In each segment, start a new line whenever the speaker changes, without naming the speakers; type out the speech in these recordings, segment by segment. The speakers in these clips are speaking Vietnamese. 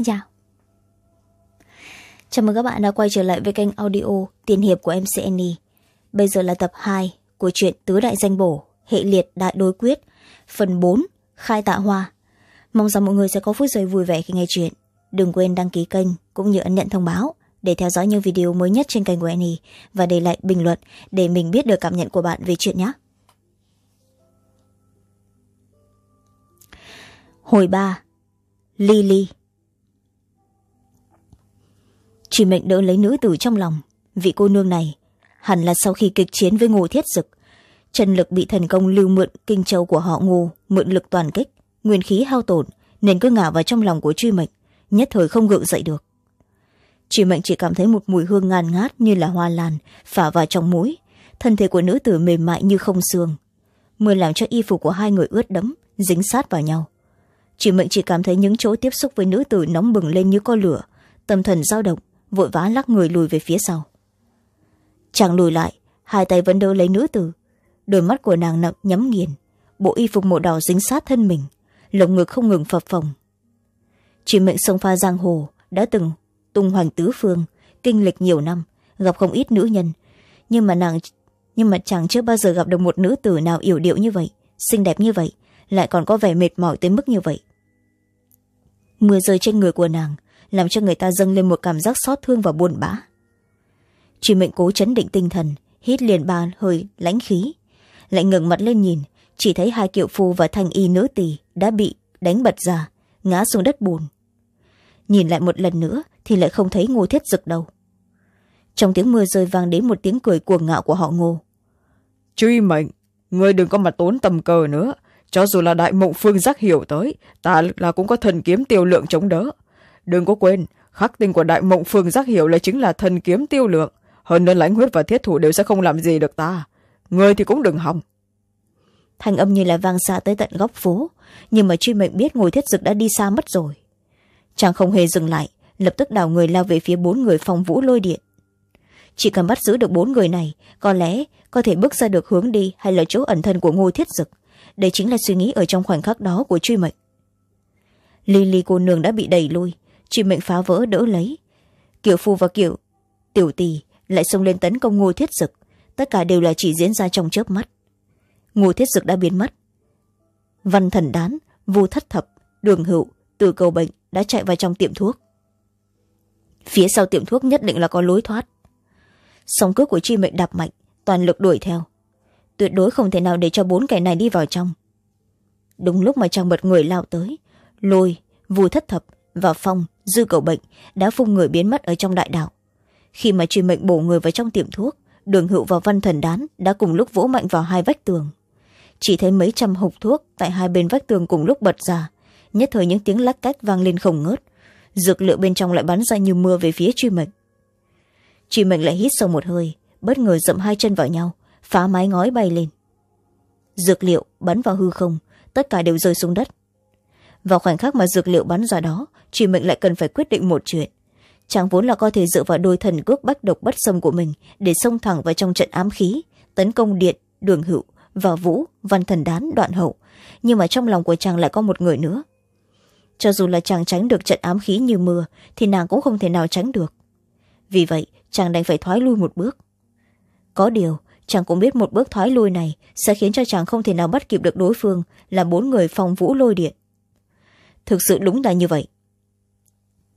xin chào. Chào mừng các bạn đã quay trở lại với kênh audio tiền hiệp của mc annie bây giờ là tập hai của truyện tứ đại danh bổ, hệ liệt đại đối quyết, phần bốn, khai tạ hoa. Mong rằng mọi người sẽ có phút giây vui vẻ khi nghe chuyện. Đừng quên đăng ký kênh cũng như ấn nhận thông báo để theo dõi những video mới nhất trên kênh của Annie và để lại bình luận để mình biết được cảm nhận của bạn về chuyện nhé. Hồi ba, Lily chỉ mệnh đỡ lấy nữ tử trong lòng. Vị cô nương này hẳn là sau khi kịch chiến với ngô thiết dực, chân lực bị thần công lưu mượn, kinh châu của họ ngô mượn lực toàn kích, nguyên khí hao tổn, nên cứ ngả vào trong lòng của truy mệnh, nhất thời không gượng dậy được. Truy mệnh chỉ cảm thấy một mùi hương ngàn ngát như là hoa lan phả vào trong mũi, thân thể của nữ tử mềm mại như không xương. Mưa làm cho y phục của hai người ướt đẫm, dính sát vào nhau. Truy mệnh chỉ cảm thấy những chỗ tiếp xúc với nữ tử nóng bừng lên như co lửa, tâm thần dao động vội vã lắc người lùi về phía sau. Chàng lùi lại, hai tay vẫn đỡ lấy nữ tử. Đôi mắt của nàng nặng nhắm nghiền, bộ y phục màu đỏ dính sát thân mình, lồng ngực không ngừng phập phồng. Chị mệnh sông pha giang hồ đã từng tung hoành tứ phương, kinh lịch nhiều năm, gặp không ít nữ nhân. Nhưng mà nàng, nhưng mà chàng chưa bao giờ gặp được một nữ tử nào yểu điệu như vậy, xinh đẹp như vậy, lại còn có vẻ mệt mỏi tới mức như vậy. Mưa rơi trên người của nàng làm cho người ta dâng lên một cảm giác xót thương và buồn bã. Truy mệnh cố chấn định tinh thần, hít liền ba hơi lãnh khí, lại ngừng mặt lên nhìn, chỉ thấy hai kiệu phu và thanh y nữ tỳ đã bị đánh bật ra, ngã xuống đất bùn. Nhìn lại một lần nữa thì lại không thấy ngô thiết dực đâu. Trong tiếng mưa rơi vang đến một tiếng cười cuồng ngạo của họ ngô.
Truy mệnh, ngươi đừng có mà tốn tầm cờ nữa. Cho dù là đại mộng phương giác hiểu tới, ta là cũng có thần kiếm tiêu lượng chống đỡ đừng có quên, khắc tinh của đại mộng phương giác hiểu là chính là thần kiếm tiêu lượng. Hơn nữa lãnh huyết và thiết thủ đều sẽ không làm gì được ta. Người thì cũng đừng hòng.
Thanh âm như là vang xa tới tận góc phố, nhưng mà truy mệnh biết ngồi thiết dực đã đi xa mất rồi. Chàng không hề dừng lại, lập tức đảo người lao về phía bốn người phòng vũ lôi điện. Chỉ cần bắt giữ được bốn người này, có lẽ có thể bước ra được hướng đi hay là chỗ ẩn thân của ngô thiết dực. Đây chính là suy nghĩ ở trong khoảnh khắc đó của truy mệnh. Lily cô nương đã bị đẩy lui chị mệnh phá vỡ đỡ lấy. Kiểu phu và kiểu tiểu tỳ lại xông lên tấn công ngô thiết dực. Tất cả đều là chỉ diễn ra trong chớp mắt. Ngô thiết dực đã biến mất. Văn thần đán, vu thất thập, đường hữu, từ cầu bệnh đã chạy vào trong tiệm thuốc. Phía sau tiệm thuốc nhất định là có lối thoát. Sóng cước của chi mệnh đạp mạnh, toàn lực đuổi theo. Tuyệt đối không thể nào để cho bốn kẻ này đi vào trong. Đúng lúc mà chàng bật người lao tới, lôi vù thất thập và phong, dư cầu bệnh, đã phung người biến mất ở trong đại đạo. Khi mà truy mệnh bổ người vào trong tiệm thuốc, đường hữu và văn thần đán đã cùng lúc vỗ mạnh vào hai vách tường. Chỉ thấy mấy trăm hộp thuốc tại hai bên vách tường cùng lúc bật ra. Nhất thời những tiếng lách cách vang lên không ngớt. Dược liệu bên trong lại bắn ra như mưa về phía truy mệnh. Truy mệnh lại hít sâu một hơi, bất ngờ dậm hai chân vào nhau, phá mái ngói bay lên. Dược liệu bắn vào hư không, tất cả đều rơi xuống đất vào khoảnh khắc mà dược liệu bắn ra đó chị mệnh lại cần phải quyết định một chuyện. Chàng vốn là có thể dựa vào đôi thần cước bách độc bất sâm của mình để xông thẳng vào trong trận ám khí, tấn công điện, đường hữu và vũ, văn thần đán, đoạn hậu. Nhưng mà trong lòng của chàng lại có một người nữa. Cho dù là chàng tránh được trận ám khí như mưa, thì nàng cũng không thể nào tránh được. Vì vậy, chàng đành phải thoái lui một bước. Có điều, chàng cũng biết một bước thoái lui này sẽ khiến cho chàng không thể nào bắt kịp được đối phương là bốn người phòng vũ lôi điện thực sự đúng là như vậy.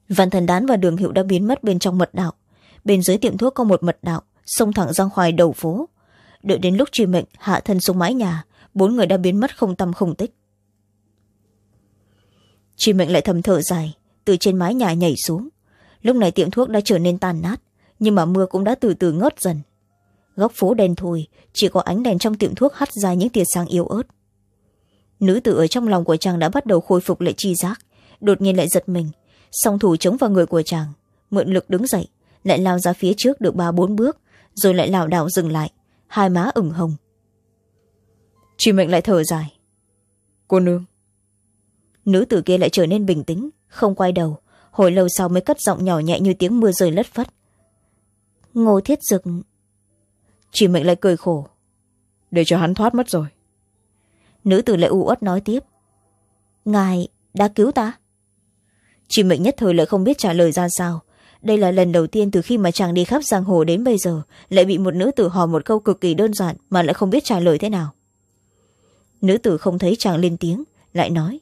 Văn thần đán và đường hiệu đã biến mất bên trong mật đạo. Bên dưới tiệm thuốc có một mật đạo, xông thẳng ra ngoài đầu phố. Đợi đến lúc truy mệnh, hạ thân xuống mái nhà, bốn người đã biến mất không tâm không tích. Truy mệnh lại thầm thở dài, từ trên mái nhà nhảy xuống. Lúc này tiệm thuốc đã trở nên tàn nát, nhưng mà mưa cũng đã từ từ ngớt dần. Góc phố đen thùi, chỉ có ánh đèn trong tiệm thuốc hắt ra những tia sáng yếu ớt nữ tử ở trong lòng của chàng đã bắt đầu khôi phục lại chi giác. Đột nhiên lại giật mình. Song thủ chống vào người của chàng mượn lực đứng dậy lại lao ra phía trước được ba bốn bước rồi lại lảo đảo dừng lại hai má ửng hồng. Truy mệnh lại thở dài.
Cô nương.
Nữ tử kia lại trở nên bình tĩnh không quay đầu hồi lâu sau mới cất giọng nhỏ nhẹ như tiếng mưa rơi lất phất. Ngô thiết dực. Truy mệnh lại cười khổ.
Để cho hắn thoát mất rồi
nữ tử lại u uất nói tiếp. Ngài đã cứu ta. Chị mệnh nhất thời lại không biết trả lời ra sao. Đây là lần đầu tiên từ khi mà chàng đi khắp giang hồ đến bây giờ lại bị một nữ tử hỏi một câu cực kỳ đơn giản mà lại không biết trả lời thế nào. Nữ tử không thấy chàng lên tiếng lại nói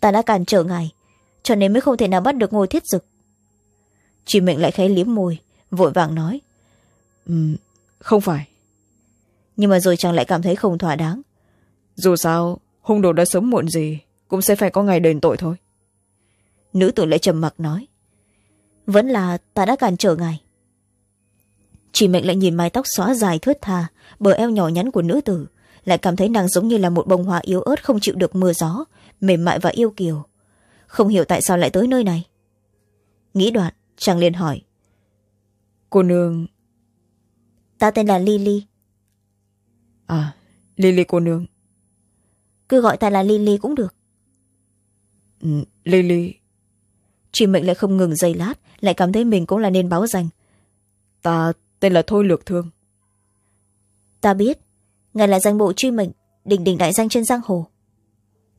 ta đã cản trở ngài cho nên mới không thể nào bắt được ngôi thiết dực. Chị mệnh lại khẽ liếm môi vội vàng nói
um, không phải.
Nhưng mà rồi chàng lại cảm thấy không thỏa đáng
dù sao hung đồ đã sống muộn gì cũng sẽ phải có ngày đền tội thôi.
Nữ tử lại trầm mặc nói vẫn là ta đã cản trở ngài. Chị mệnh lại nhìn mái tóc xóa dài thướt tha bờ eo nhỏ nhắn của nữ tử lại cảm thấy nàng giống như là một bông hoa yếu ớt không chịu được mưa gió mềm mại và yêu kiều. Không hiểu tại sao lại tới nơi này. Nghĩ đoạn chàng liền hỏi
cô nương.
Ta tên là lily.
À lily cô nương
cứ gọi ta là lily cũng được.
Ừ, lily.
Chị mệnh lại không ngừng giây lát lại cảm thấy mình cũng là nên báo danh.
Ta tên là thôi lược thương.
Ta biết ngài là danh bộ truy mệnh đỉnh đỉnh đại danh trên giang hồ.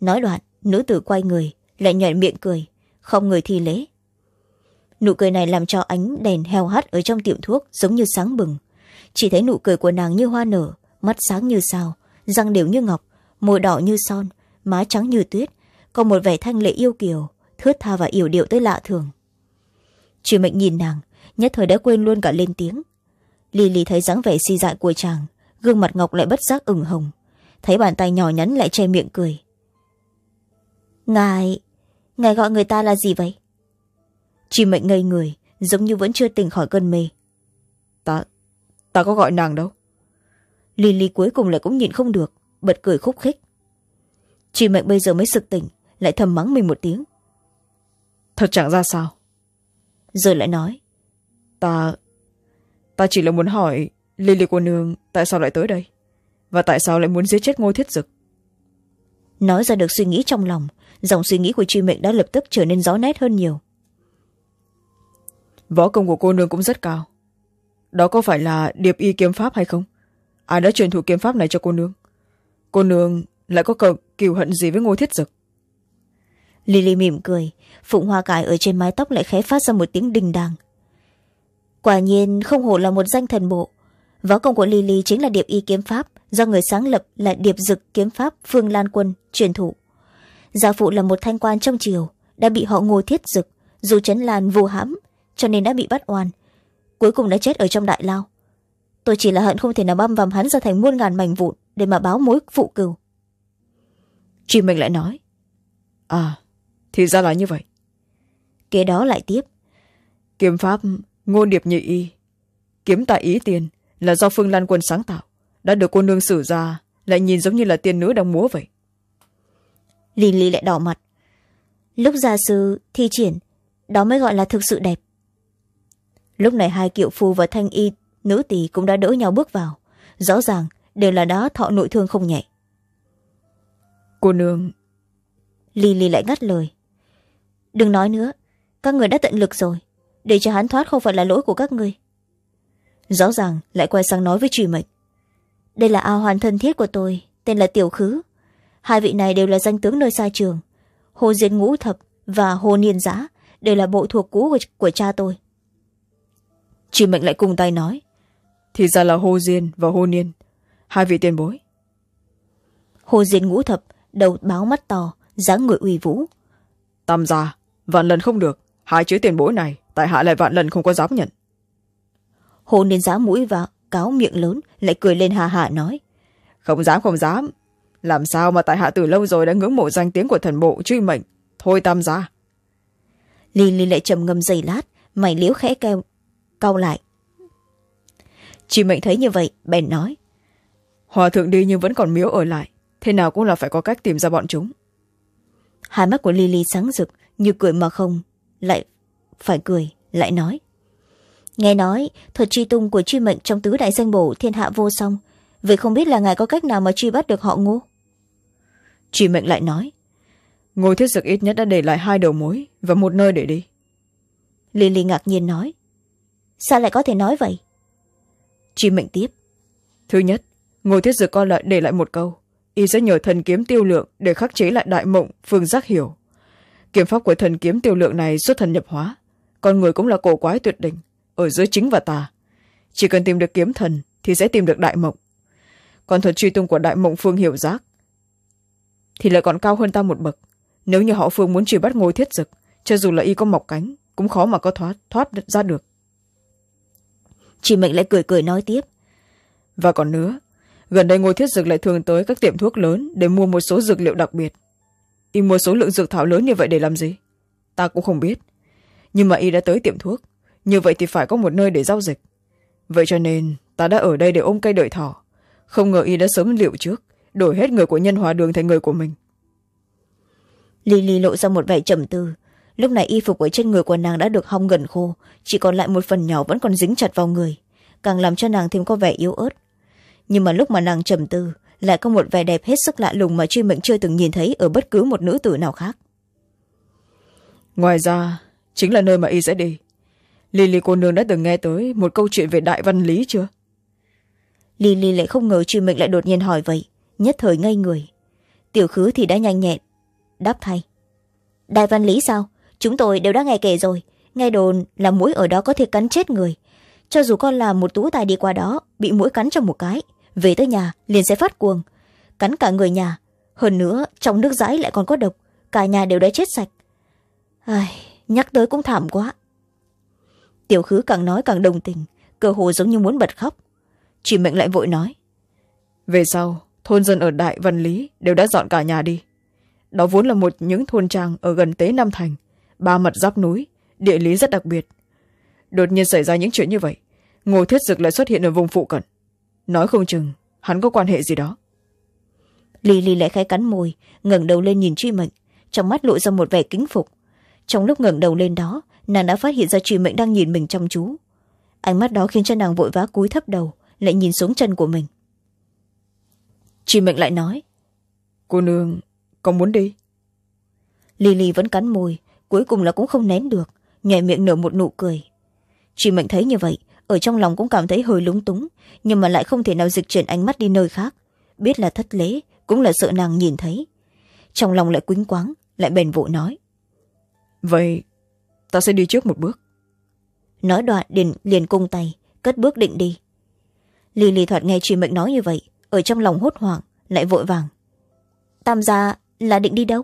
Nói đoạn nữ tử quay người lại nhoẻn miệng cười không người thi lễ. Nụ cười này làm cho ánh đèn heo hắt ở trong tiệm thuốc giống như sáng bừng. Chỉ thấy nụ cười của nàng như hoa nở mắt sáng như sao răng đều như ngọc môi đỏ như son má trắng như tuyết có một vẻ thanh lệ yêu kiều thướt tha và yểu điệu tới lạ thường. Chị mệnh nhìn nàng nhất thời đã quên luôn cả lên tiếng. Lì lì thấy dáng vẻ si dại của chàng gương mặt ngọc lại bất giác ửng hồng thấy bàn tay nhỏ nhắn lại che miệng cười. Ngài ngài gọi người ta là gì vậy? Chị mệnh ngây người giống như vẫn chưa tỉnh khỏi cơn mê.
Ta ta có gọi nàng đâu.
Lì lì cuối cùng lại cũng nhịn không được bật cười khúc khích. Chị mệnh bây giờ mới sực tỉnh lại thầm mắng mình một tiếng.
Thật chẳng ra sao?
Rồi lại nói.
Ta ta chỉ là muốn hỏi lily cô nương tại sao lại tới đây? Và tại sao lại muốn giết chết ngôi thiết dực?
Nói ra được suy nghĩ trong lòng dòng suy nghĩ của truy mệnh đã lập tức trở nên rõ nét hơn nhiều.
Võ công của cô nương cũng rất cao. Đó có phải là điệp y kiếm pháp hay không? Ai đã truyền thụ kiếm pháp này cho cô nương cô nương lại có cờ kiều hận gì với ngô thiết dực?
Lily mỉm cười, phụng hoa cải ở trên mái tóc lại khẽ phát ra một tiếng đình đàng. Quả nhiên, không hổ là một danh thần bộ. Võ công của lily chính là điệp y kiếm pháp, do người sáng lập là điệp dực kiếm pháp phương lan quân truyền thụ. Gia phụ là một thanh quan trong triều, đã bị họ ngô thiết dực, dù chấn lan vô hãm, cho nên đã bị bắt oan. Cuối cùng đã chết ở trong đại lao. Tôi chỉ là hận không thể nào băm vằm hắn ra thành muôn ngàn mảnh vụn để mà báo mối phụ cừu.
Chị mình lại nói à thì ra là như vậy.
Kế đó lại tiếp.
Kiếm pháp ngôn điệp nhị y kiếm tại ý tiền là do phương lan quân sáng tạo đã được cô nương sử ra lại nhìn giống như là tiên nữ đang múa vậy.
Lì lì lại đỏ mặt. Lúc gia sư thi triển đó mới gọi là thực sự đẹp. Lúc này hai kiệu phu và thanh y nữ tỷ cũng đã đỡ nhau bước vào. Rõ ràng đều là đã thọ nội thương không nhẹ.
Cô nương.
Lì lì lại ngắt lời. Đừng nói nữa các người đã tận lực rồi để cho hắn thoát không phải là lỗi của các người. Rõ ràng lại quay sang nói với truy mệnh. Đây là ao hoàn thân thiết của tôi tên là tiểu khứ. Hai vị này đều là danh tướng nơi xa trường. Hồ diên ngũ thập và hồ niên giã đều là bộ thuộc cũ của, của cha tôi.
Truy mệnh lại cùng tay nói. Thì ra là hồ diên và hồ niên hai vị tiền bối.
Hồ diên ngũ thập đầu báo mắt to dáng người uy vũ.
Tam gia vạn lần không được. Hai chữ tiền bối này tại hạ lại vạn lần không có dám nhận.
Hồ niên giá mũi và cáo miệng lớn lại cười lên hà hà nói.
Không dám không dám. Làm sao mà tại hạ từ lâu rồi đã ngưỡng mộ danh tiếng của thần bộ truy mệnh? Thôi tam gia.
Ly ly lại trầm ngâm giây lát mày liếu khẽ kêu cau lại. Truy mệnh thấy như vậy bèn nói
hòa thượng đi nhưng vẫn còn miếu ở lại. Thế nào cũng là phải có cách tìm ra bọn chúng.
Hai mắt của lily sáng rực như cười mà không lại phải cười lại nói. Nghe nói thuật truy tung của truy mệnh trong tứ đại danh bổ thiên hạ vô song vậy không biết là ngài có cách nào mà truy bắt được họ ngô
truy mệnh lại nói ngôi thiết dực ít nhất đã để lại hai đầu mối và một nơi để đi.
Lily ngạc nhiên nói sao lại có thể nói vậy?
Truy mệnh tiếp thứ nhất ngôi thiết dực coi lại để lại một câu. Y sẽ nhờ thần kiếm tiêu lượng để khắc chế lại đại mộng phương giác hiểu. Kiếm pháp của thần kiếm tiêu lượng này xuất thần nhập hóa. Con người cũng là cổ quái tuyệt đỉnh ở giữa chính và tà. Chỉ cần tìm được kiếm thần thì sẽ tìm được đại mộng. Còn thuật truy tung của đại mộng phương hiểu giác thì lại còn cao hơn ta một bậc. Nếu như họ phương muốn truy bắt ngôi thiết dực cho dù là y có mọc cánh cũng khó mà có thoát thoát ra được.
Chị mệnh lại cười cười nói tiếp.
Và còn nữa gần đây ngô thiết dực lại thường tới các tiệm thuốc lớn để mua một số dược liệu đặc biệt. Y mua số lượng dược thảo lớn như vậy để làm gì? Ta cũng không biết. Nhưng mà y đã tới tiệm thuốc. Như vậy thì phải có một nơi để giao dịch. Vậy cho nên, ta đã ở đây để ôm cây đợi thỏ. Không ngờ y đã sớm liệu trước, đổi hết người của nhân hòa đường thành người của mình.
Lily lộ ra một vẻ trầm tư. Lúc này y phục ở trên người của nàng đã được hong gần khô, chỉ còn lại một phần nhỏ vẫn còn dính chặt vào người. Càng làm cho nàng thêm có vẻ yếu ớt nhưng mà lúc mà nàng trầm tư lại có một vẻ đẹp hết sức lạ lùng mà truy mệnh chưa từng nhìn thấy ở bất cứ một nữ tử nào khác.
Ngoài ra chính là nơi mà y sẽ đi. Lily cô nương đã từng nghe tới một câu chuyện về đại văn lý chưa?
Lily lại không ngờ truy mệnh lại đột nhiên hỏi vậy nhất thời ngây người. Tiểu khứ thì đã nhanh nhẹn đáp thay. Đại văn lý sao? Chúng tôi đều đã nghe kể rồi. Nghe đồn là mũi ở đó có thể cắn chết người. Cho dù con làm một tú tài đi qua đó bị mũi cắn trong một cái về tới nhà, liền sẽ phát cuồng, cắn cả người nhà. Hơn nữa, trong nước dãi lại còn có độc, cả nhà đều đã chết sạch. Ai, nhắc tới cũng thảm quá. Tiểu khứ càng nói càng đồng tình, cơ hồ giống như muốn bật khóc. Chỉ mệnh lại vội nói,
về sau, thôn dân ở đại văn lý đều đã dọn cả nhà đi. Đó vốn là một những thôn trang ở gần tế nam thành, ba mặt giáp núi, địa lý rất đặc biệt. Đột nhiên xảy ra những chuyện như vậy, ngô thiết dực lại xuất hiện ở vùng phụ cận nói không chừng hắn có quan hệ gì đó.
Ly ly lại khẽ cắn môi ngẩng đầu lên nhìn truy mệnh trong mắt lộ ra một vẻ kính phục. Trong lúc ngẩng đầu lên đó nàng đã phát hiện ra truy mệnh đang nhìn mình chăm chú. Ánh mắt đó khiến cho nàng vội vã cúi thấp đầu lại nhìn xuống chân của mình. Truy mệnh lại nói
cô nương có muốn đi.
Lily vẫn cắn môi cuối cùng là cũng không nén được nhảy miệng nở một nụ cười. Truy mệnh thấy như vậy ở trong lòng cũng cảm thấy hơi lúng túng nhưng mà lại không thể nào dịch chuyển ánh mắt đi nơi khác. Biết là thất lễ cũng là sợ nàng nhìn thấy. Trong lòng lại quýnh quáng lại bền vội nói.
Vậy ta sẽ đi trước một bước.
Nói đoạn liền liền cung tay cất bước định đi. Lì lì thoạt nghe truy mệnh nói như vậy ở trong lòng hốt hoảng lại vội vàng. Tam gia là định đi đâu?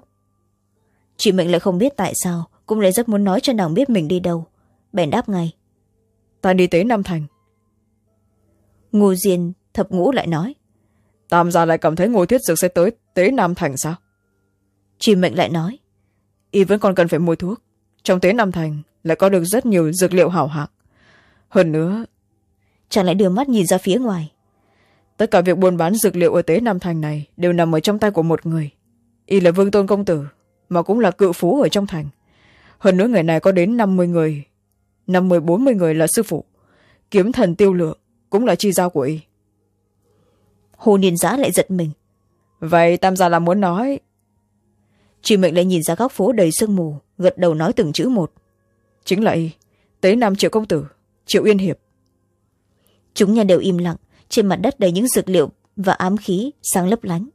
Chị mệnh lại không biết tại sao cũng lại rất muốn nói cho nàng biết mình đi đâu. Bèn đáp ngay
ta đi tới nam thành.
Ngô diên thập ngũ lại nói
tam gia lại cảm thấy ngô thiết dược sẽ tới tế nam thành sao?
Chị mệnh lại nói
y vẫn còn cần phải mua thuốc. Trong tế nam thành lại có được rất nhiều dược liệu hảo hạng. Hơn nữa
chàng lại đưa mắt nhìn ra phía ngoài.
tất cả việc buôn bán dược liệu ở tế nam thành này đều nằm ở trong tay của một người. Y là vương tôn công tử mà cũng là cự phú ở trong thành. Hơn nữa người này có đến năm mươi người năm mươi bốn mươi người là sư phụ. Kiếm thần tiêu lượng cũng là chi giao của y.
Hồ niên giã lại giật mình.
Vậy tam gia là muốn nói?
Chị mệnh lại nhìn ra góc phố đầy sương mù gật đầu nói từng chữ một.
Chính là y. Tế nam triệu công tử triệu yên hiệp.
Chúng nhà đều im lặng trên mặt đất đầy những dược liệu và ám khí sáng lấp lánh.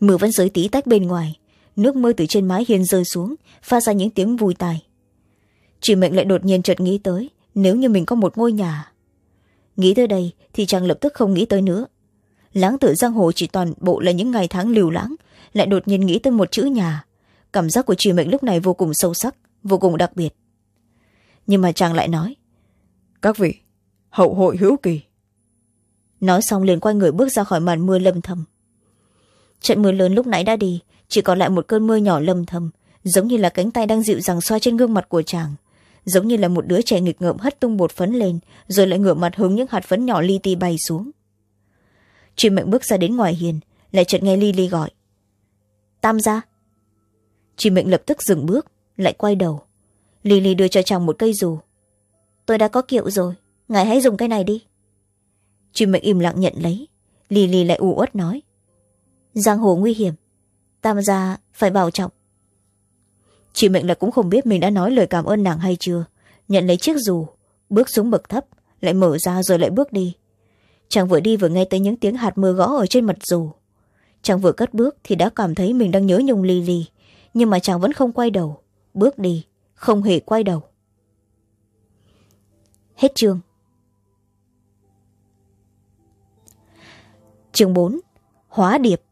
Mưa vẫn rơi tí tách bên ngoài nước mưa từ trên mái hiên rơi xuống phát ra những tiếng vui tai chị mệnh lại đột nhiên chợt nghĩ tới nếu như mình có một ngôi nhà. Nghĩ tới đây thì chàng lập tức không nghĩ tới nữa. Lãng tử giang hồ chỉ toàn bộ là những ngày tháng liều lãng lại đột nhiên nghĩ tới một chữ nhà. Cảm giác của chị mệnh lúc này vô cùng sâu sắc vô cùng đặc biệt. Nhưng mà chàng lại nói
các vị hậu hội hữu kỳ.
Nói xong liền quay người bước ra khỏi màn mưa lâm thầm trận mưa lớn lúc nãy đã đi chỉ còn lại một cơn mưa nhỏ lâm thầm giống như là cánh tay đang dịu dàng xoa trên gương mặt của chàng giống như là một đứa trẻ nghịch ngợm hất tung bột phấn lên, rồi lại ngửa mặt hướng những hạt phấn nhỏ li ti bay xuống. Chị mệnh bước ra đến ngoài hiền, lại chợt nghe li li gọi. Tam gia. Chị mệnh lập tức dừng bước, lại quay đầu. Li li đưa cho chàng một cây dù. Tôi đã có kiệu rồi, ngài hãy dùng cái này đi. Chị mệnh im lặng nhận lấy. Li li lại u uất nói. Giang hồ nguy hiểm, tam gia phải bảo trọng chị mệnh là cũng không biết mình đã nói lời cảm ơn nàng hay chưa. Nhận lấy chiếc dù, bước xuống bậc thấp, lại mở ra rồi lại bước đi. Chàng vừa đi vừa nghe tới những tiếng hạt mưa gõ ở trên mặt dù. Chàng vừa cất bước thì đã cảm thấy mình đang nhớ nhung ly ly nhưng mà chàng vẫn không quay đầu, bước đi, không hề quay đầu. Hết chương. Chương bốn, hóa điệp.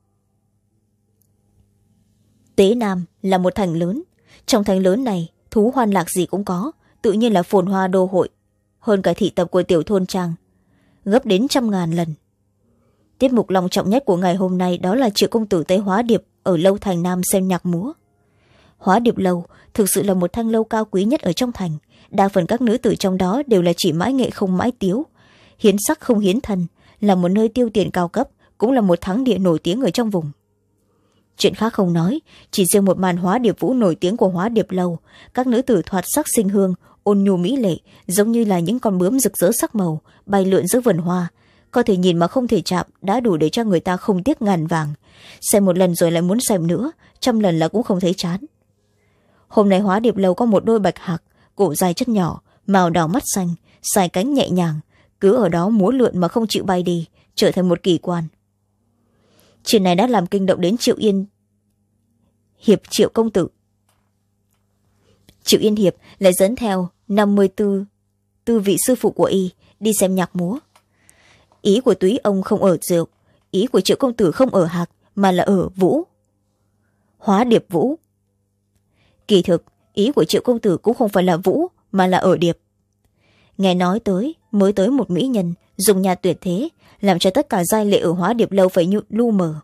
Tế nam là một thành lớn trong thành lớn này, thú hoan lạc gì cũng có, tự nhiên là phồn hoa đô hội, hơn cả thị tập của tiểu thôn trang gấp đến trăm ngàn lần. Tiết mục lòng trọng nhất của ngày hôm nay đó là triệu công tử tế hóa điệp ở lâu thành nam xem nhạc múa. Hóa điệp lâu thực sự là một thanh lâu cao quý nhất ở trong thành, đa phần các nữ tử trong đó đều là chỉ mãi nghệ không mãi tiếu. Hiến sắc không hiến thân là một nơi tiêu tiền cao cấp, cũng là một thắng địa nổi tiếng ở trong vùng chuyện khác không nói, chỉ riêng một màn hóa điệp vũ nổi tiếng của hóa điệp lâu. Các nữ tử thoạt sắc sinh hương, ôn nhu mỹ lệ, giống như là những con bướm rực rỡ sắc màu, bay lượn giữa vườn hoa. Có thể nhìn mà không thể chạm, đã đủ để cho người ta không tiếc ngàn vàng. Xem một lần rồi lại muốn xem nữa, trăm lần là cũng không thấy chán. Hôm nay hóa điệp lâu có một đôi bạch hạc, cổ dài chất nhỏ, màu đỏ mắt xanh, xài cánh nhẹ nhàng, cứ ở đó múa lượn mà không chịu bay đi, trở thành một kỳ quan chuyện này đã làm kinh động đến triệu yên. Hiệp triệu công tử. Triệu yên hiệp lại dẫn theo năm mươi tư tư vị sư phụ của y đi xem nhạc múa. Ý của túy ông không ở rượu, ý của triệu công tử không ở hạc, mà là ở vũ. Hóa điệp vũ. Kỳ thực, ý của triệu công tử cũng không phải là vũ, mà là ở điệp. Nghe nói tới mới tới một mỹ nhân dùng nhà tuyệt thế làm cho tất cả giai lệ ở hóa điệp lâu phải nhu, lu mờ.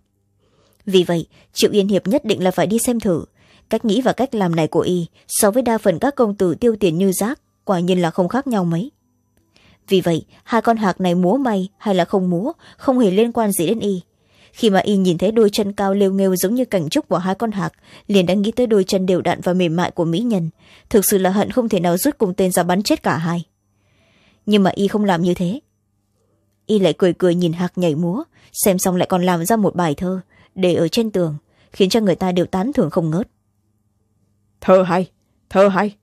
Vì vậy triệu yên hiệp nhất định là phải đi xem thử. Cách nghĩ và cách làm này của y so với đa phần các công tử tiêu tiền như rác quả nhiên là không khác nhau mấy. Vì vậy hai con hạc này múa may hay là không múa không hề liên quan gì đến y. Khi mà y nhìn thấy đôi chân cao lêu nghêu giống như cảnh trúc của hai con hạc liền đã nghĩ tới đôi chân đều đặn và mềm mại của mỹ nhân. Thực sự là hận không thể nào rút cùng tên ra bắn chết cả hai nhưng mà y không làm như thế. Y lại cười cười nhìn hạc nhảy múa xem xong lại còn làm ra một bài thơ để ở trên tường khiến cho người ta đều tán thưởng không ngớt.
Thơ hay thơ hay.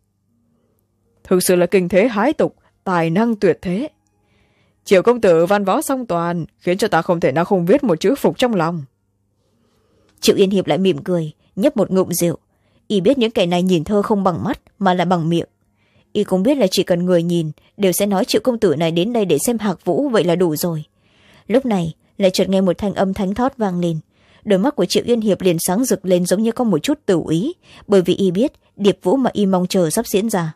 Thực sự là kinh thế hái tục tài năng tuyệt thế. Triệu công tử văn võ song toàn khiến cho ta không thể nào không viết một chữ phục trong lòng.
Triệu yên hiệp lại mỉm cười nhấp một ngụm rượu. Y biết những kẻ này nhìn thơ không bằng mắt mà là bằng miệng y cũng biết là chỉ cần người nhìn đều sẽ nói triệu công tử này đến đây để xem hạc vũ vậy là đủ rồi. Lúc này lại chợt nghe một thanh âm thánh thót vang lên. Đôi mắt của triệu yên hiệp liền sáng rực lên giống như có một chút tử ý bởi vì y biết điệp vũ mà y mong chờ sắp diễn ra.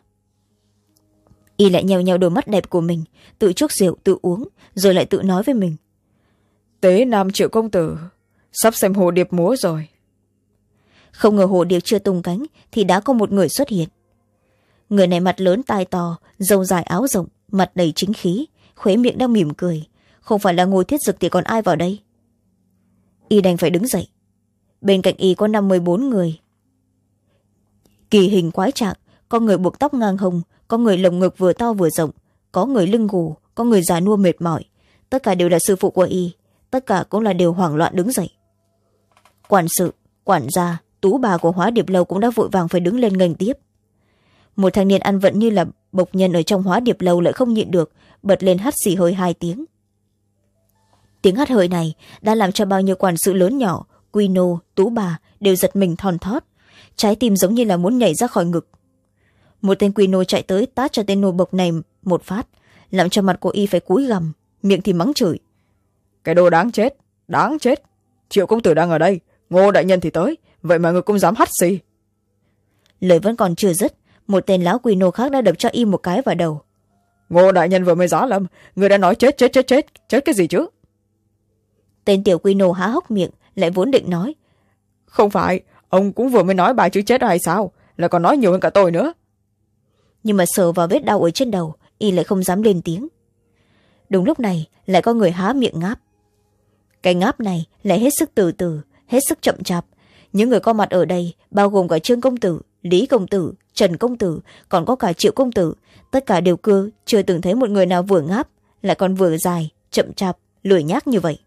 Y lại nheo nheo đôi mắt đẹp của mình tự chuốc rượu tự uống rồi lại tự nói với mình.
Tế nam triệu công tử sắp xem hồ điệp múa rồi.
Không ngờ hồ điệp chưa tung cánh thì đã có một người xuất hiện người này mặt lớn tai to dâu dài áo rộng, mặt đầy chính khí khuế miệng đang mỉm cười. Không phải là ngồi thiết dực thì còn ai vào đây? Y đành phải đứng dậy. Bên cạnh y có năm mươi bốn người. Kỳ hình quái trạng, có người buộc tóc ngang hồng, có người lồng ngực vừa to vừa rộng, có người lưng gù, có người già nua mệt mỏi. Tất cả đều là sư phụ của y, tất cả cũng là đều hoảng loạn đứng dậy. Quản sự, quản gia, tú bà của hóa điệp lâu cũng đã vội vàng phải đứng lên nghênh tiếp một thanh niên ăn vận như là bộc nhân ở trong hóa điệp lâu lại không nhịn được bật lên hắt xì hơi hai tiếng. Tiếng hắt hơi này đã làm cho bao nhiêu quản sự lớn nhỏ quy nô tú bà đều giật mình thon thót. Trái tim giống như là muốn nhảy ra khỏi ngực. Một tên quy nô chạy tới tát cho tên nô bộc này một phát làm cho mặt của y phải cúi gằm miệng thì mắng chửi.
Cái đồ đáng chết đáng chết. Triệu công tử đang ở đây ngô đại nhân thì tới vậy mà người cũng dám hắt xì.
Lời vẫn còn chưa dứt một tên lão quy nô khác đã đập cho y một cái vào đầu.
Ngô đại nhân vừa mới giá lâm người đã nói chết chết chết chết chết cái gì chứ?
Tên tiểu quy nô há hốc miệng lại vốn định nói.
Không phải ông cũng vừa mới nói bài chữ chết hay sao là còn nói nhiều hơn cả tôi nữa.
Nhưng mà sờ vào vết đau ở trên đầu y lại không dám lên tiếng. Đúng lúc này lại có người há miệng ngáp. Cái ngáp này lại hết sức từ từ hết sức chậm chạp. Những người có mặt ở đây bao gồm cả trương công tử lý công tử trần công tử, còn có cả triệu công tử. Tất cả đều cưa, chưa từng thấy một người nào vừa ngáp, lại còn vừa dài, chậm chạp, lười nhác như vậy.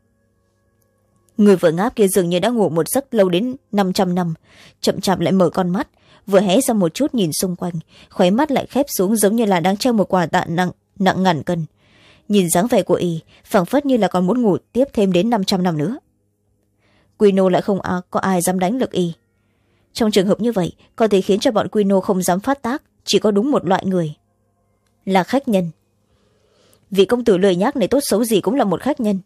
Người vừa ngáp kia dường như đã ngủ một giấc lâu đến năm trăm năm. Chậm chạp lại mở con mắt, vừa hé ra một chút nhìn xung quanh. Khóe mắt lại khép xuống giống như là đang treo một quả tạ nặng nặng ngàn cân. Nhìn dáng vẻ của y, phảng phất như là còn muốn ngủ tiếp thêm đến năm trăm năm nữa. Quy nô lại không có ai dám đánh lực y trong trường hợp như vậy, có thể khiến cho bọn quy nô không dám phát tác, chỉ có đúng một loại người. Là khách nhân. Vị công tử lười nhác này tốt xấu gì cũng là một khách nhân.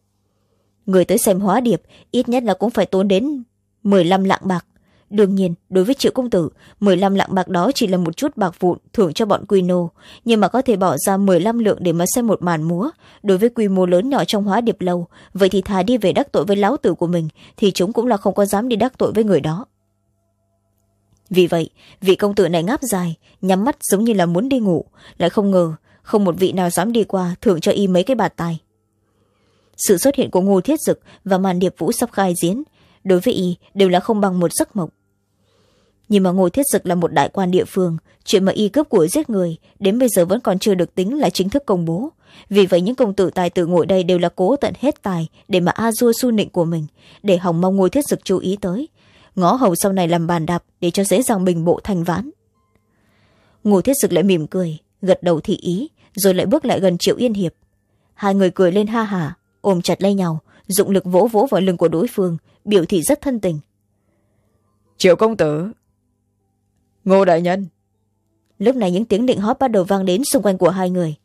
Người tới xem hóa điệp, ít nhất là cũng phải tốn đến m lăm lạng bạc. Đương nhiên, đối với triệu công tử m lăm lạng bạc đó chỉ là một chút bạc vụn thưởng cho bọn quy nô nhưng mà có thể bỏ ra m lăm lượng để mà xem một màn múa. Đối với quy mô lớn nhỏ trong hóa điệp lâu, vậy thì thà đi về đắc tội với lão tử của mình, thì chúng cũng là không có dám đi đắc tội với người đó vì vậy, vị công tử này ngáp dài, nhắm mắt giống như là muốn đi ngủ, lại không ngờ không một vị nào dám đi qua thưởng cho y mấy cái bạt tài. Sự xuất hiện của ngô thiết dực và màn điệp vũ sắp khai diễn, đối với y đều là không bằng một giấc mộng. Nhưng mà ngô thiết dực là một đại quan địa phương, chuyện mà y cướp của giết người đến bây giờ vẫn còn chưa được tính là chính thức công bố. Vì vậy những công tử tài tử ngồi đây đều là cố tận hết tài để mà a dua su nịnh của mình, để hỏng mong ngô thiết dực chú ý tới ngõ hầu sau này làm bàn đạp để cho dễ dàng bình bộ thành ván. Ngô thiết dực lại mỉm cười gật đầu thị ý rồi lại bước lại gần triệu yên hiệp. Hai người cười lên ha hả ôm chặt lấy nhau dụng lực vỗ vỗ vào lưng của đối phương biểu thị rất thân tình.
Triệu công tử ngô đại nhân.
Lúc này những tiếng định hót bắt đầu vang đến xung quanh của hai người.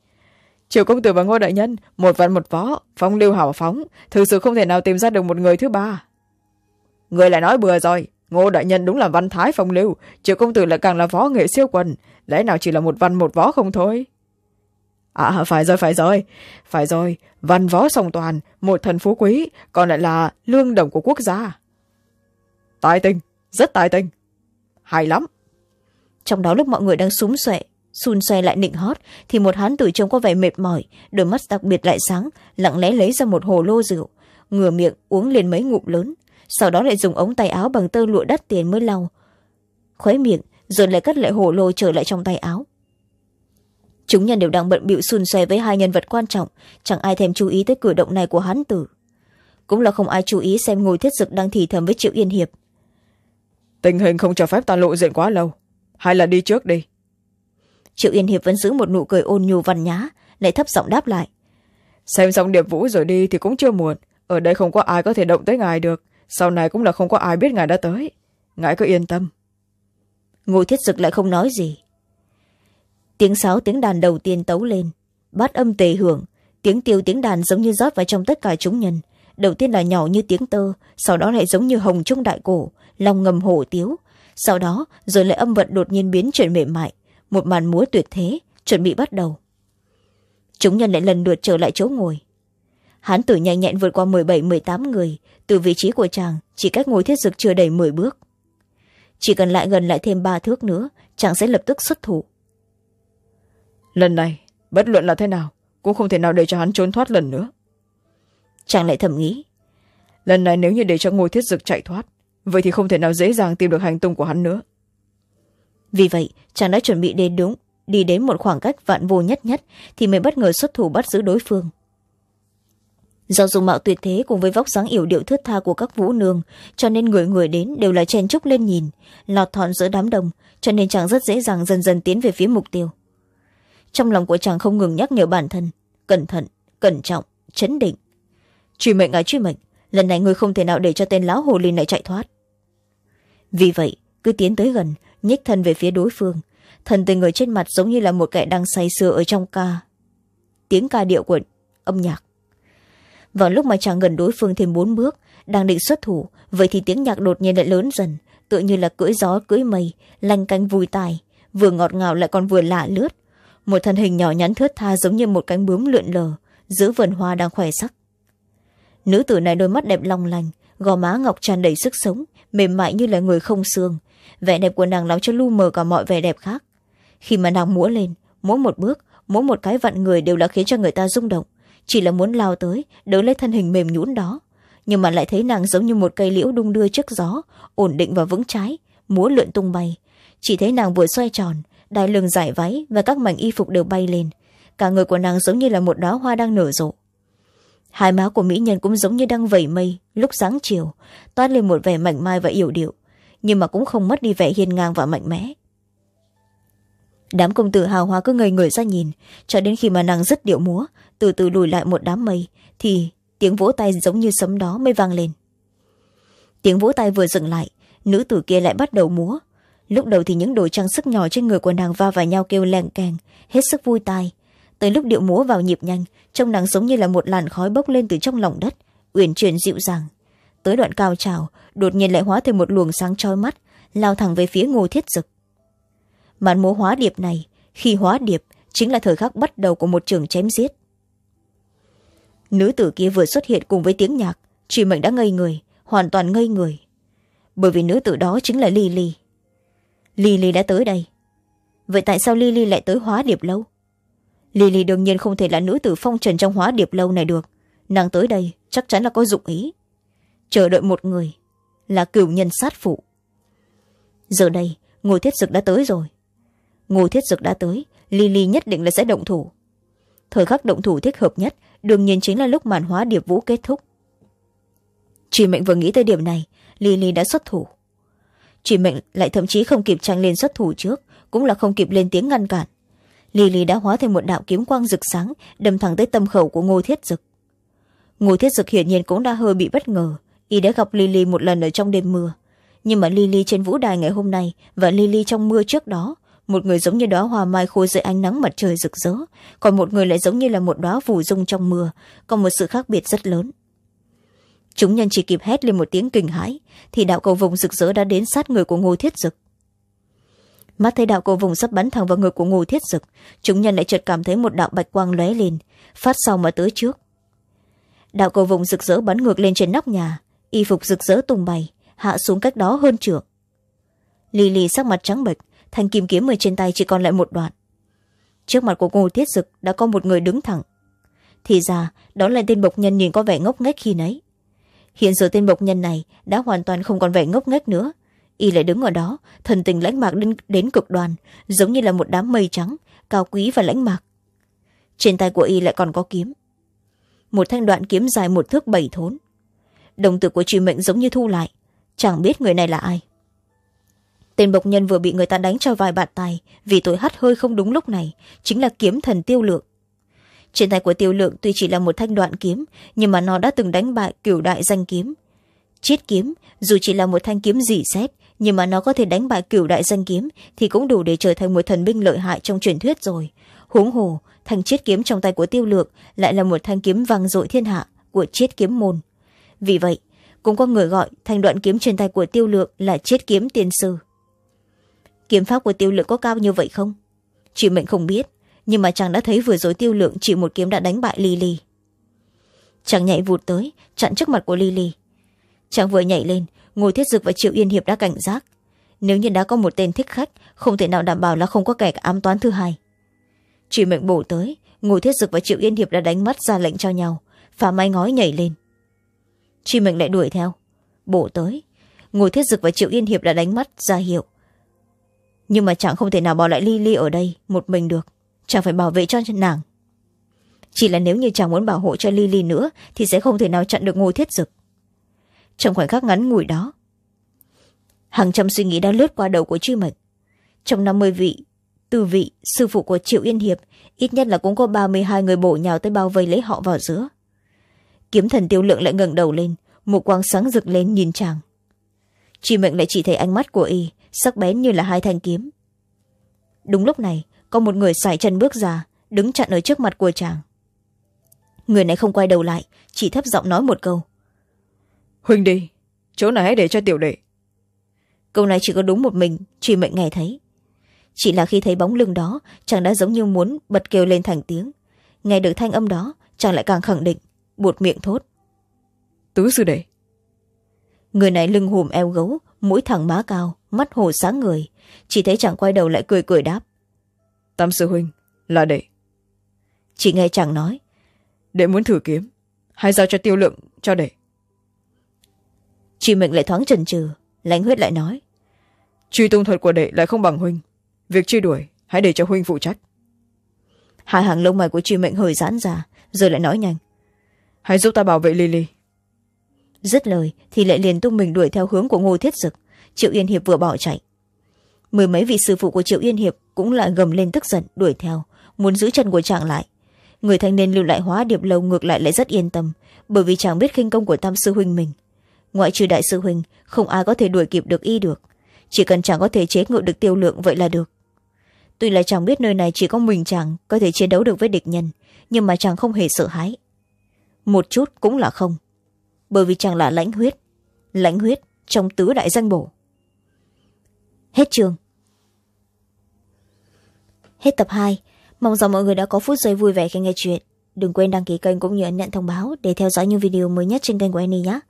Triệu công tử và ngô đại nhân một văn một võ phong lưu hảo phóng thực sự không thể nào tìm ra được một người thứ ba người lại nói bừa rồi. Ngô đại nhân đúng là văn thái phong lưu. Triệu công tử lại càng là võ nghệ siêu quần. Lẽ nào chỉ là một văn một võ không thôi? À phải rồi phải rồi. Phải rồi. Văn võ song toàn, một thần phú quý, còn lại là lương đồng của quốc gia. Tài tình, rất tài tình. Hay lắm.
Trong đó lúc mọi người đang súng xoẹ xun xoe lại nịnh hót, thì một hán tử trông có vẻ mệt mỏi, đôi mắt đặc biệt lại sáng, lặng lẽ lấy ra một hồ lô rượu, ngửa miệng uống lên mấy ngụm lớn sau đó lại dùng ống tay áo bằng tơ lụa đắt tiền mới lau. Khuấy miệng rồi lại cất lại hồ lô trở lại trong tay áo. Chúng nhân đều đang bận bịu xun xoe với hai nhân vật quan trọng chẳng ai thèm chú ý tới cử động này của hắn tử. Cũng là không ai chú ý xem ngồi thiết dực đang thì thầm với triệu yên hiệp.
Tình hình không cho phép ta lộ diện quá lâu. Hay là đi trước đi.
Triệu yên hiệp vẫn giữ một nụ cười ôn nhu văn nhá lại thấp giọng đáp lại.
Xem xong điệp vũ rồi đi thì cũng chưa muộn. Ở đây không có ai có thể động tới ngài được sau này cũng là không có ai biết ngài đã tới. Ngài cứ yên tâm.
Ngô thiết dực lại không nói gì. Tiếng sáo, tiếng đàn đầu tiên tấu lên. Bát âm tề hưởng. Tiếng tiêu, tiếng đàn giống như rót vào trong tất cả chúng nhân. Đầu tiên là nhỏ như tiếng tơ, sau đó lại giống như hồng trung đại cổ, lòng ngầm hổ tiếu. Sau đó, rồi lại âm vận đột nhiên biến chuyển mềm mại. Một màn múa tuyệt thế, chuẩn bị bắt đầu. Chúng nhân lại lần lượt trở lại chỗ ngồi hán tử nhanh nhẹn vượt qua m bảy m tám người. Từ vị trí của chàng chỉ cách ngồi thiết dực chưa đầy m bước. Chỉ cần lại gần lại thêm ba thước nữa chàng sẽ lập tức xuất thủ.
Lần này bất luận là thế nào cũng không thể nào để cho hắn trốn thoát lần nữa.
Chàng lại thầm nghĩ.
Lần này nếu như để cho ngôi thiết dực chạy thoát vậy thì không thể nào dễ dàng tìm được hành tung của hắn nữa.
Vì vậy chàng đã chuẩn bị đến đúng đi đến một khoảng cách vạn vô nhất nhất thì mới bất ngờ xuất thủ bắt giữ đối phương do dùng mạo tuyệt thế cùng với vóc dáng yểu điệu thướt tha của các vũ nương, cho nên người người đến đều là chen trúc lên nhìn, lọt thọn giữa đám đông, cho nên chàng rất dễ dàng dần dần tiến về phía mục tiêu. Trong lòng của chàng không ngừng nhắc nhở bản thân, cẩn thận, cẩn trọng, chấn định. Truy mệnh à truy mệnh, lần này ngươi không thể nào để cho tên lão hồ ly này chạy thoát. Vì vậy, cứ tiến tới gần, nhích thân về phía đối phương. Thần tình người trên mặt giống như là một kẻ đang say sưa ở trong ca, tiếng ca điệu của âm nhạc vào lúc mà chàng gần đối phương thêm bốn bước, đang định xuất thủ, vậy thì tiếng nhạc đột nhiên lại lớn dần, tựa như là cưỡi gió, cưỡi mây, lanh canh vui tài vừa ngọt ngào lại còn vừa lạ lướt. Một thân hình nhỏ nhắn thướt tha giống như một cánh bướm lượn lờ, giữa vườn hoa đang khỏe sắc. Nữ tử này đôi mắt đẹp long lành gò má ngọc tràn đầy sức sống, mềm mại như là người không xương, vẻ đẹp của nàng làm cho lu mờ cả mọi vẻ đẹp khác. Khi mà nàng múa lên, mỗi một bước, mỗi một cái vặn người đều là khiến cho người ta rung động chỉ là muốn lao tới, đỡ lấy thân hình mềm nhũn đó. Nhưng mà lại thấy nàng giống như một cây liễu đung đưa trước gió, ổn định và vững trái múa lượn tung bay. Chỉ thấy nàng vừa xoay tròn, đai lưng giải váy và các mảnh y phục đều bay lên. Cả người của nàng giống như là một đóa hoa đang nở rộ. Hai má của mỹ nhân cũng giống như đang vẩy mây, lúc sáng chiều, toát lên một vẻ mảnh mai và yểu điệu. Nhưng mà cũng không mất đi vẻ hiên ngang và mạnh mẽ đám công tử hào hoa cứ ngây người ra nhìn, cho đến khi mà nàng dứt điệu múa, từ từ lùi lại một đám mây, thì tiếng vỗ tay giống như sấm đó mới vang lên. Tiếng vỗ tay vừa dừng lại, nữ tử kia lại bắt đầu múa. Lúc đầu thì những đồ trang sức nhỏ trên người của nàng va vào nhau kêu leng kèng hết sức vui tai. Tới lúc điệu múa vào nhịp nhanh, trông nàng giống như là một làn khói bốc lên từ trong lòng đất, uyển chuyển dịu dàng. Tới đoạn cao trào, đột nhiên lại hóa thành một luồng sáng trói mắt, lao thẳng về phía ngô thiết dực màn múa hóa điệp này, khi hóa điệp, chính là thời khắc bắt đầu của một trường chém giết. Nữ tử kia vừa xuất hiện cùng với tiếng nhạc truy mệnh đã ngây người, hoàn toàn ngây người. Bởi vì nữ tử đó chính là lily. Lily đã tới đây. Vậy tại sao lily lại tới hóa điệp lâu? Lily đương nhiên không thể là nữ tử phong trần trong hóa điệp lâu này được. Nàng tới đây chắc chắn là có dụng ý. Chờ đợi một người là cửu nhân sát phụ. Giờ đây ngô thiết dực đã tới rồi ngô thiết dực đã tới, lily nhất định là sẽ động thủ. Thời khắc động thủ thích hợp nhất, đương nhiên chính là lúc màn hóa điệp vũ kết thúc. Chỉ mệnh vừa nghĩ tới điểm này, lily đã xuất thủ. Chỉ mệnh lại thậm chí không kịp tranh lên xuất thủ trước, cũng là không kịp lên tiếng ngăn cản. Lily đã hóa thành một đạo kiếm quang rực sáng, đâm thẳng tới tâm khẩu của ngô thiết dực. Ngô thiết dực hiển nhiên cũng đã hơi bị bất ngờ, y đã gặp lily một lần ở trong đêm mưa. Nhưng mà lily trên vũ đài ngày hôm nay và lily trong mưa trước đó một người giống như đóa hoa mai khô dưới ánh nắng mặt trời rực rỡ, còn một người lại giống như là một đóa phủ dung trong mưa, có một sự khác biệt rất lớn. Chúng nhân chỉ kịp hét lên một tiếng kinh hãi, thì đạo cầu vùng rực rỡ đã đến sát người của ngô thiết dực. Mắt thấy đạo cầu vùng sắp bắn thẳng vào người của ngô thiết dực, chúng nhân lại chợt cảm thấy một đạo bạch quang lóe lên, phát sau mà tới trước. Đạo cầu vùng rực rỡ bắn ngược lên trên nóc nhà, y phục rực rỡ tung bay, hạ xuống cách đó hơn trượng. Lì lì sắc mặt trắng bệch thanh kim kiếm ở trên tay chỉ còn lại một đoạn. Trước mặt của ngô thiết dực đã có một người đứng thẳng. Thì ra đó là tên bộc nhân nhìn có vẻ ngốc nghếch khi nấy hiện giờ tên bộc nhân này đã hoàn toàn không còn vẻ ngốc nghếch nữa. Y lại đứng ở đó thần tình lãnh mạc đến, đến cực đoan giống như là một đám mây trắng cao quý và lãnh mạc. Trên tay của y lại còn có kiếm. Một thanh đoạn kiếm dài một thước bảy thốn. Đồng tử của truy mệnh giống như thu lại. Chẳng biết người này là ai tên bộc nhân vừa bị người ta đánh cho vài bàn tay vì tội hắt hơi không đúng lúc này, chính là kiếm thần tiêu lượng. Trên tay của tiêu lượng tuy chỉ là một thanh đoạn kiếm, nhưng mà nó đã từng đánh bại cửu đại danh kiếm. Chiết kiếm, dù chỉ là một thanh kiếm dỉ xét, nhưng mà nó có thể đánh bại cửu đại danh kiếm thì cũng đủ để trở thành một thần binh lợi hại trong truyền thuyết rồi. Huống hồ, thanh chiết kiếm trong tay của tiêu lượng lại là một thanh kiếm vang dội thiên hạ của chiết kiếm môn. Vì vậy, cũng có người gọi thanh đoạn kiếm trên tay của tiêu lượng là chiết kiếm tiên sư kiếm pháp của tiêu lượng có cao như vậy không? Chị mệnh không biết, nhưng mà chàng đã thấy vừa rồi tiêu lượng chỉ một kiếm đã đánh bại lily. Chàng nhảy vụt tới, chặn trước mặt của lily. Chàng vừa nhảy lên ngồi thiết dực và triệu yên hiệp đã cảnh giác. Nếu như đã có một tên thích khách, không thể nào đảm bảo là không có kẻ ám toán thứ hai. Chỉ mệnh bổ tới ngồi thiết dực và triệu yên hiệp đã đánh mắt ra lệnh cho nhau. Phá mái ngói nhảy lên. Chỉ mệnh lại đuổi theo. Bổ tới ngồi thiết dực và triệu yên hiệp đã đánh mắt ra hiệu nhưng mà chẳng không thể nào bỏ lại ly ly ở đây, một mình được. Chẳng phải bảo vệ cho nàng. Chỉ là nếu như chàng muốn bảo hộ cho lily nữa, thì sẽ không thể nào chặn được ngô thiết dực. Trong khoảnh khắc ngắn ngủi đó, hàng trăm suy nghĩ đã lướt qua đầu của truy mệnh trong năm mươi vị từ vị, sư phụ của triệu yên hiệp, ít nhất là cũng có ba mươi hai người bổ nhào tới bao vây lấy họ vào giữa. Kiếm thần tiêu lượng lại ngẩng đầu lên một quang sáng rực lên nhìn chàng. Chi mệnh lại chỉ thấy ánh mắt của y sắc bén như là hai thanh kiếm. Đúng lúc này có một người sải chân bước ra đứng chặn ở trước mặt của chàng. Người này không quay đầu lại chỉ thấp giọng nói một câu.
Huynh đi chỗ này hãy để cho tiểu đệ.
Câu này chỉ có đúng một mình truy mệnh nghe thấy. Chỉ là khi thấy bóng lưng đó chàng đã giống như muốn bật kêu lên thành tiếng. Nghe được thanh âm đó chàng lại càng khẳng định buột miệng thốt.
Tứ sư đệ.
Người này lưng hùm eo gấu mũi thẳng má cao mắt hồ sáng người. Chỉ thấy chàng quay đầu lại cười cười đáp.
Tam sư huynh là đệ.
Chỉ nghe chàng nói.
Đệ muốn thử kiếm hay giao cho tiêu lượng cho đệ.
Chị mệnh lại thoáng chần chừ lãnh huyết lại nói.
Truy tung thuật của đệ lại không bằng huynh. Việc truy đuổi hãy để cho huynh phụ trách.
Hai hàng lông mày của truy mệnh hơi giãn ra rồi lại nói nhanh.
Hãy giúp ta bảo vệ lily
dứt lời thì lại liền tung mình đuổi theo hướng của ngô thiết dực. Triệu yên hiệp vừa bỏ chạy. Mười mấy vị sư phụ của triệu yên hiệp cũng lại gầm lên tức giận, đuổi theo, muốn giữ chân của chàng lại. Người thanh niên lưu lại hóa điệp lâu ngược lại lại rất yên tâm, bởi vì chàng biết khinh công của tam sư huynh mình. Ngoại trừ đại sư huynh, không ai có thể đuổi kịp được y được. Chỉ cần chàng có thể chế ngự được tiêu lượng vậy là được. Tuy là chàng biết nơi này chỉ có mình chàng có thể chiến đấu được với địch nhân, nhưng mà chàng không hề sợ hãi. Một chút cũng là không bởi vì chàng là lãnh huyết lãnh huyết trong tứ đại danh bổ. Hết trường hết tập hai. Mong rằng mọi người đã có phút giây vui vẻ khi nghe chuyện. Đừng quên đăng ký kênh cũng như ấn nhận thông báo để theo dõi những video mới nhất trên kênh của Annie nhé.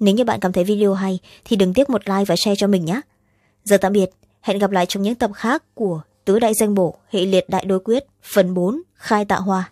Nếu như bạn cảm thấy video hay thì đừng tiếc một like và share cho mình nhé. Giờ tạm biệt. Hẹn gặp lại trong những tập khác của tứ đại danh bổ hệ liệt đại đối quyết phần bốn khai tạ hoa.